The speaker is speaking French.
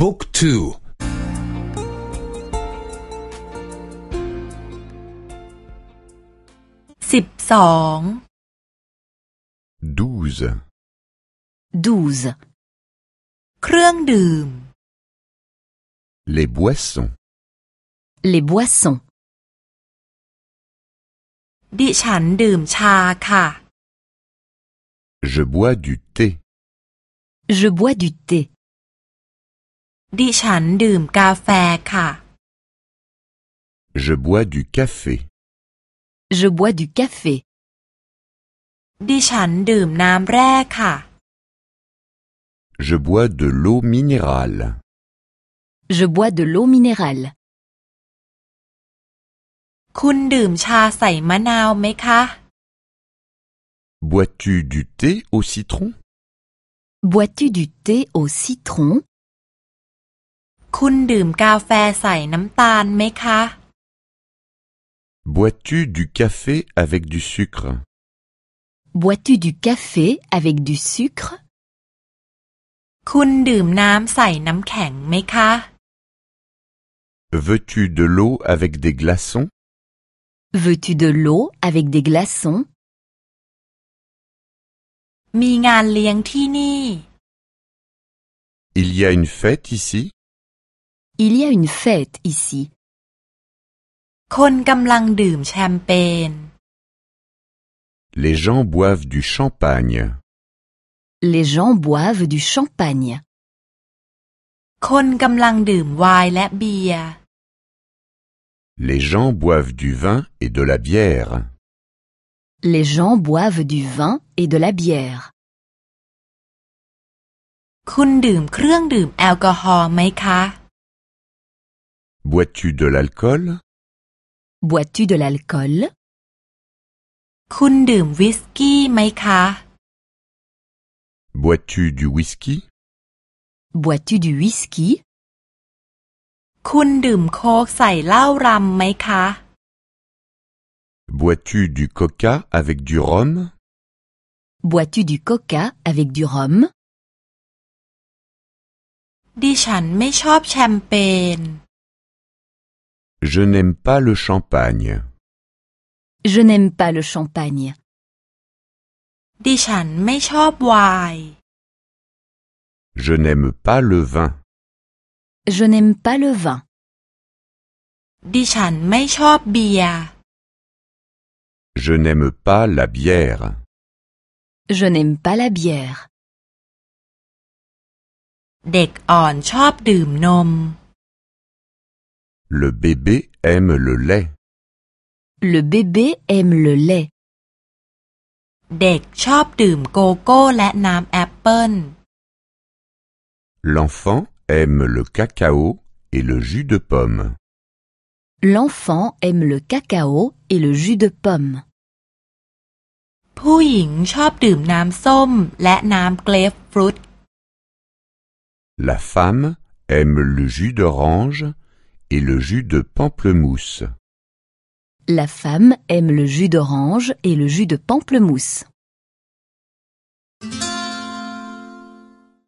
บุ๊กทู สิบสอง douze, douze, เครื่องดื่ม les boissons, les boissons. ดิฉันดื่มชาค่ะ je bois du thé, Je bois du thé. ดิฉันดื่มกาแฟค่ะ je bois du café, Je bois du café. ดิฉันดื่มน้ำแร่ค่ะ je bois de l'eau minérale, Je bois de l'eau minérale. คุณดื่มชาใส่มะนาวไหมคะ bois-tu du thé au citron, Bois-tu du thé au citron คุณดื่มกาแฟใส่น้ำตาลไหมคะ bois-tu du café avec du sucre, Bois-tu du café avec du sucre คุณดื่มน้ำใส่น้ำแข็งไหมคะ veux-tu de l'eau avec des glaçons, Veux-tu de l'eau avec des glaçons มีงานเลี้ยงที่นี่ il y a une fête ici, Il y a une fête ici. คนกำลังดื่มแชมเปญ les gens boivent du champagne, Les gens boivent du champagne. คนกำลังดื่มไวน์และเบียร์ les gens boivent du vin et de la bière, Les gens boivent du vin et de la bière. คุณดื่มเครื่องดื่มแอลกอฮอล์ไหมคะ bois-tu de l'alcool, Bois-tu de l'alcool คุณดื่มวิสกี้ไหมคะ bois-tu du whisky, Bois-tu du whisky คุณดื่มโค้กใส่เหล้ารำไหมคะ bois-tu du coca avec du rhum, Bois-tu du coca avec du rhum ดิฉันไม่ชอบแชมเปญ je n'aime pas le champagne, Je n'aime pas le champagne. ดิฉันไม่ชอบไวน์ je n'aime pas le vin, Je n'aime pas le vin. ดิฉันไม่ชอบเบียร์ je n'aime pas la bière, Je n'aime pas la bière. เด็กอ่อนชอบดื่มนม le bébé aime le lait, Le bébé aime le lait. เด็กชอบดื่มโกโก้และน้ำแอปเปิ้ล l'enfant aime le cacao et le jus de pomme, L'enfant aime le cacao et le jus de pomme. ผู้หญิงชอบดื่มน้ำส้มและน้ำเกรฟฟรุต la femme aime le jus d'orange et le jus de pamplemousse. La femme aime le jus d'orange et le jus de pamplemousse.